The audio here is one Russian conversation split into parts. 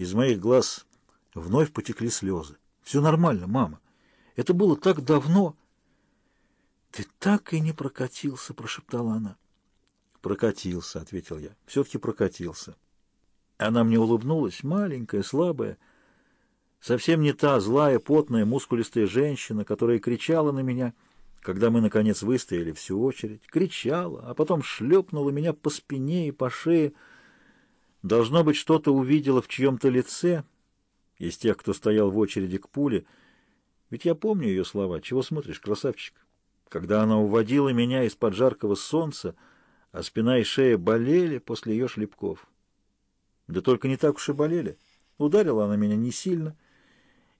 Из моих глаз вновь потекли слезы. «Все нормально, мама. Это было так давно». «Ты так и не прокатился», — прошептала она. «Прокатился», — ответил я. «Все-таки прокатился». Она мне улыбнулась, маленькая, слабая, совсем не та злая, потная, мускулистая женщина, которая кричала на меня, когда мы, наконец, выстояли всю очередь. Кричала, а потом шлепнула меня по спине и по шее. Должно быть, что-то увидела в чьем-то лице, из тех, кто стоял в очереди к пуле. Ведь я помню ее слова. «Чего смотришь, красавчик?» Когда она уводила меня из-под жаркого солнца, а спина и шея болели после ее шлепков. Да только не так уж и болели. Ударила она меня не сильно,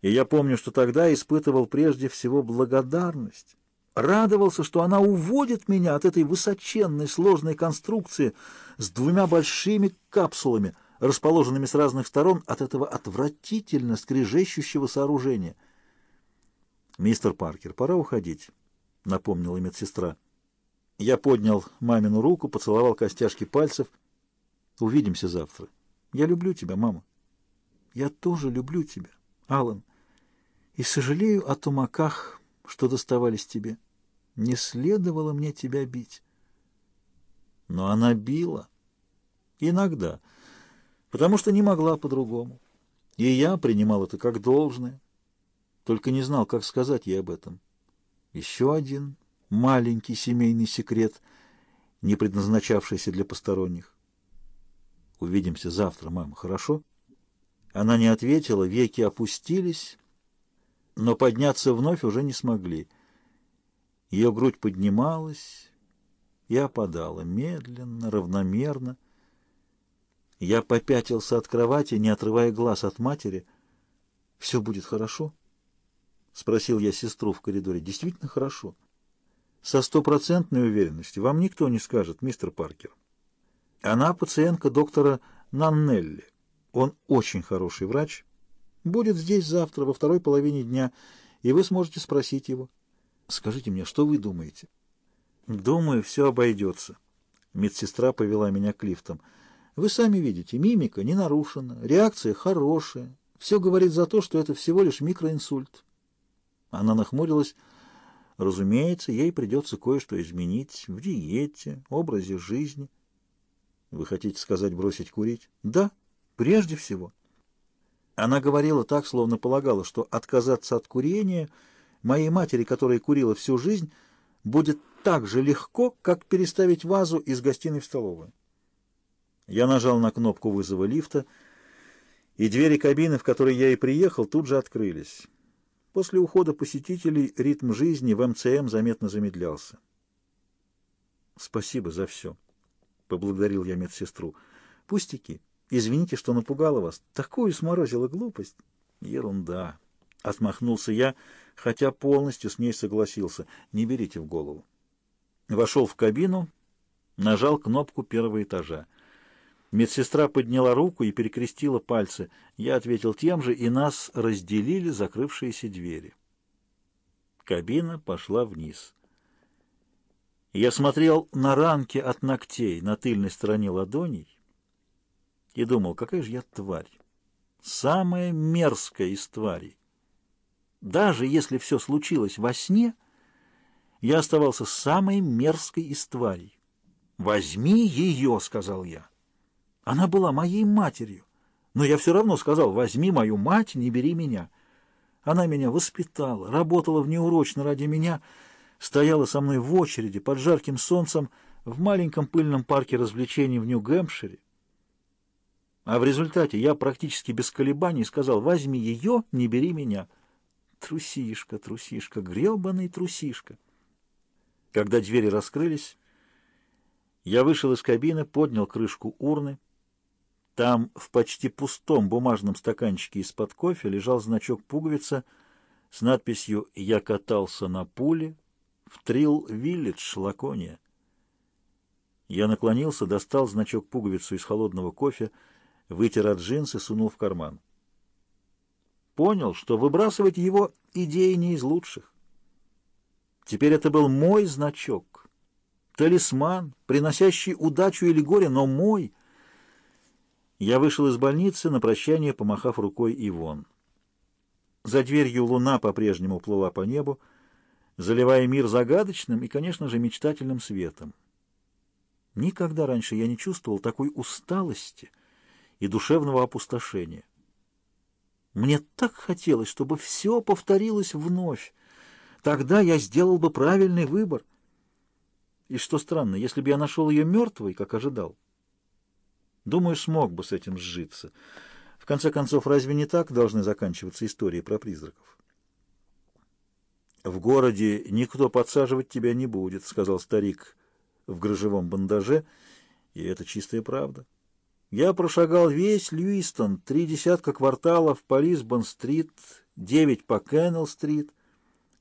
и я помню, что тогда испытывал прежде всего благодарность. Радовался, что она уводит меня от этой высоченной сложной конструкции с двумя большими капсулами, расположенными с разных сторон от этого отвратительно скрежещущего сооружения. «Мистер Паркер, пора уходить», — напомнила медсестра. Я поднял мамину руку, поцеловал костяшки пальцев. Увидимся завтра. Я люблю тебя, мама. Я тоже люблю тебя, Алан, и сожалею о тумаках, что доставались тебе. Не следовало мне тебя бить. Но она била. Иногда. Потому что не могла по-другому. И я принимал это как должное. Только не знал, как сказать ей об этом. Еще один маленький семейный секрет, не предназначавшийся для посторонних. Увидимся завтра, мама, хорошо? Она не ответила, веки опустились, но подняться вновь уже не смогли. Ее грудь поднималась и опадала, медленно, равномерно. Я попятился от кровати, не отрывая глаз от матери. «Все будет хорошо?» — спросил я сестру в коридоре. «Действительно хорошо?» Со стопроцентной уверенностью вам никто не скажет, мистер Паркер. Она пациентка доктора Наннелли. Он очень хороший врач. Будет здесь завтра, во второй половине дня, и вы сможете спросить его. Скажите мне, что вы думаете? Думаю, все обойдется. Медсестра повела меня к лифтам. Вы сами видите, мимика не нарушена, реакция хорошая. Все говорит за то, что это всего лишь микроинсульт. Она нахмурилась. Разумеется, ей придется кое-что изменить в диете, образе жизни. Вы хотите сказать бросить курить? Да, прежде всего. Она говорила так, словно полагала, что отказаться от курения моей матери, которая курила всю жизнь, будет так же легко, как переставить вазу из гостиной в столовую. Я нажал на кнопку вызова лифта, и двери кабины, в которой я и приехал, тут же открылись. После ухода посетителей ритм жизни в МЦМ заметно замедлялся. «Спасибо за все», — поблагодарил я медсестру. «Пустяки. Извините, что напугала вас. Такую сморозила глупость». «Ерунда», — отмахнулся я, хотя полностью с ней согласился. «Не берите в голову». Вошел в кабину, нажал кнопку первого этажа. Медсестра подняла руку и перекрестила пальцы. Я ответил тем же, и нас разделили закрывшиеся двери. Кабина пошла вниз. Я смотрел на ранки от ногтей на тыльной стороне ладоней и думал, какая же я тварь. Самая мерзкая из тварей. Даже если все случилось во сне, я оставался самой мерзкой из тварей. «Возьми ее», — сказал я. Она была моей матерью. Но я все равно сказал, возьми мою мать, не бери меня. Она меня воспитала, работала внеурочно ради меня, стояла со мной в очереди под жарким солнцем в маленьком пыльном парке развлечений в Нью-Гэмпшире. А в результате я практически без колебаний сказал, возьми ее, не бери меня. Трусишка, трусишка, гребаный трусишка. Когда двери раскрылись, я вышел из кабины, поднял крышку урны, там в почти пустом бумажном стаканчике из-под кофе лежал значок пуговица с надписью «Я катался на пуле в Трилл-Виллидж, Лакония». Я наклонился, достал значок пуговицу из холодного кофе, вытер от джинсы, сунул в карман. Понял, что выбрасывать его идея не из лучших. Теперь это был мой значок, талисман, приносящий удачу или горе, но мой — Я вышел из больницы на прощание, помахав рукой Ивон. За дверью луна по-прежнему плыла по небу, заливая мир загадочным и, конечно же, мечтательным светом. Никогда раньше я не чувствовал такой усталости и душевного опустошения. Мне так хотелось, чтобы все повторилось вновь. Тогда я сделал бы правильный выбор. И что странно, если бы я нашел ее мертвой, как ожидал, Думаю, смог бы с этим сжиться. В конце концов, разве не так должны заканчиваться истории про призраков? «В городе никто подсаживать тебя не будет», — сказал старик в грожевом бандаже, и это чистая правда. Я прошагал весь Льюистон, три десятка кварталов по Лисбон-стрит, девять по Кеннелл-стрит,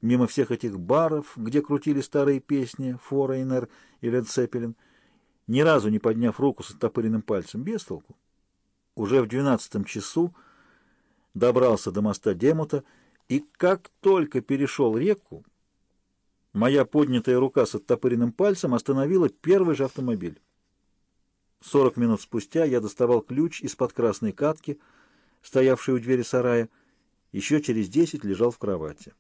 мимо всех этих баров, где крутили старые песни «Форейнер» и «Лед Цеппелин», ни разу не подняв руку с оттопыренным пальцем, без толку. Уже в двенадцатом часу добрался до моста Демута, и как только перешел реку, моя поднятая рука с оттопыренным пальцем остановила первый же автомобиль. Сорок минут спустя я доставал ключ из-под красной катки, стоявшей у двери сарая, еще через десять лежал в кровати.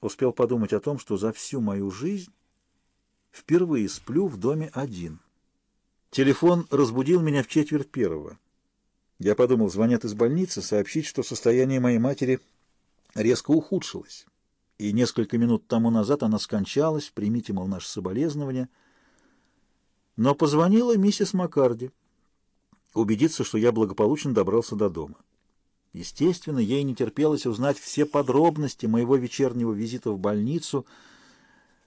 Успел подумать о том, что за всю мою жизнь Впервые сплю в доме один. Телефон разбудил меня в четверть первого. Я подумал, звонят из больницы, сообщить, что состояние моей матери резко ухудшилось. И несколько минут тому назад она скончалась, примите, мол, наше соболезнование. Но позвонила миссис Маккарди, убедиться, что я благополучно добрался до дома. Естественно, ей не терпелось узнать все подробности моего вечернего визита в больницу —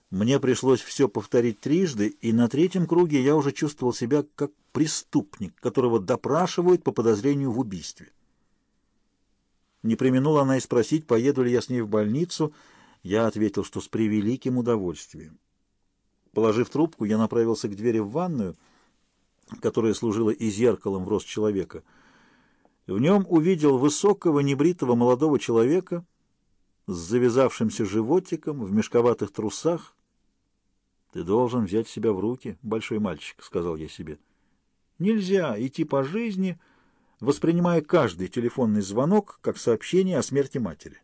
мне пришлось все повторить трижды, и на третьем круге я уже чувствовал себя как преступник, которого допрашивают по подозрению в убийстве. Не применула она и спросить, поеду ли я с ней в больницу. Я ответил, что с превеликим удовольствием. Положив трубку, я направился к двери в ванную, которая служила и зеркалом в рост человека. В нем увидел высокого небритого молодого человека с завязавшимся животиком, в мешковатых трусах, «Ты должен взять себя в руки, большой мальчик», — сказал я себе. «Нельзя идти по жизни, воспринимая каждый телефонный звонок как сообщение о смерти матери».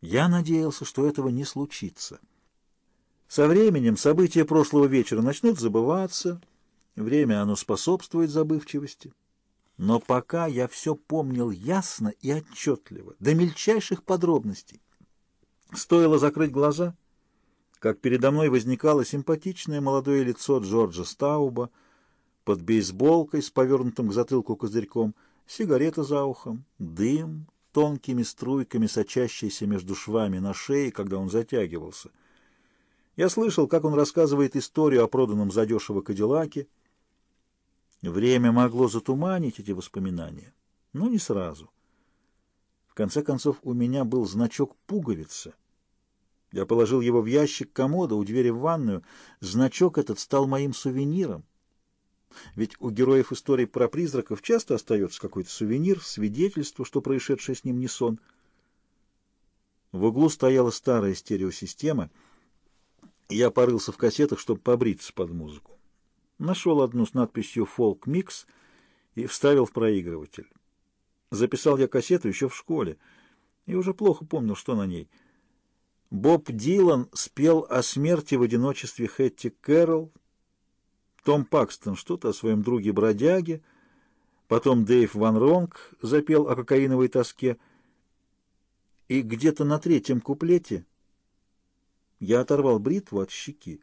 Я надеялся, что этого не случится. Со временем события прошлого вечера начнут забываться, время оно способствует забывчивости. Но пока я все помнил ясно и отчетливо, до мельчайших подробностей. Стоило закрыть глаза — как передо мной возникало симпатичное молодое лицо Джорджа Стауба под бейсболкой с повернутым к затылку козырьком, сигарета за ухом, дым, тонкими струйками сочащийся между швами на шее, когда он затягивался. Я слышал, как он рассказывает историю о проданном задешево Кадиллаке. Время могло затуманить эти воспоминания, но не сразу. В конце концов, у меня был значок пуговицы — я положил его в ящик комода у двери в ванную. Значок этот стал моим сувениром. Ведь у героев истории про призраков часто остается какой-то сувенир, свидетельство, что происшедшее с ним не сон. В углу стояла старая стереосистема. Я порылся в кассетах, чтобы побриться под музыку. Нашел одну с надписью «Фолк Микс» и вставил в проигрыватель. Записал я кассету еще в школе и уже плохо помнил, что на ней — Боб Дилан спел о смерти в одиночестве Хэтти Кэрролл, Том Пакстон что-то о своем друге-бродяге, потом Дэйв Ван Ронг запел о кокаиновой тоске, и где-то на третьем куплете я оторвал бритву от щеки.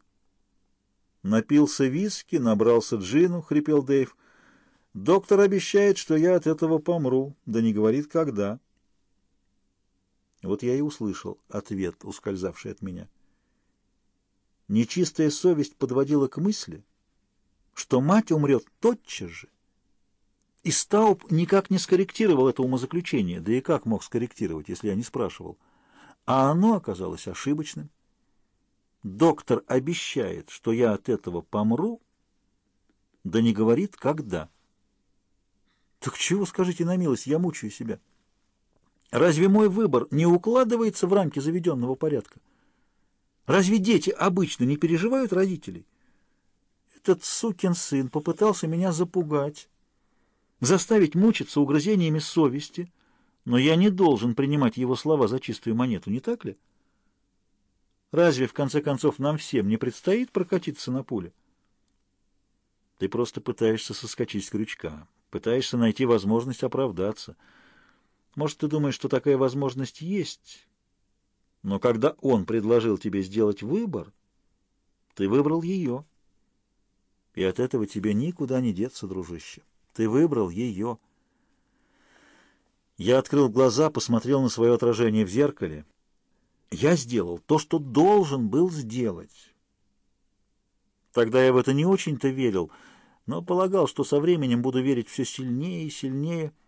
Напился виски, набрался джину, — хрипел Дэйв. Доктор обещает, что я от этого помру, да не говорит, когда. Вот я и услышал ответ, ускользавший от меня. Нечистая совесть подводила к мысли, что мать умрет тотчас же. И Стауб никак не скорректировал это умозаключение, да и как мог скорректировать, если я не спрашивал. А оно оказалось ошибочным. Доктор обещает, что я от этого помру, да не говорит, когда. Так чего, скажите на милость, я мучаю себя? Разве мой выбор не укладывается в рамки заведенного порядка? Разве дети обычно не переживают родителей? Этот сукин сын попытался меня запугать. заставить мучиться угрызениями совести, но я не должен принимать его слова за чистую монету, не так ли? Разве, в конце концов, нам всем не предстоит прокатиться на пуле? Ты просто пытаешься соскочить с крючка, пытаешься найти возможность оправдаться. Может, ты думаешь, что такая возможность есть, но когда он предложил тебе сделать выбор, ты выбрал ее. И от этого тебе никуда не деться, дружище. Ты выбрал ее. Я открыл глаза, посмотрел на свое отражение в зеркале. Я сделал то, что должен был сделать. Тогда я в это не очень-то верил, но полагал, что со временем буду верить все сильнее и сильнее —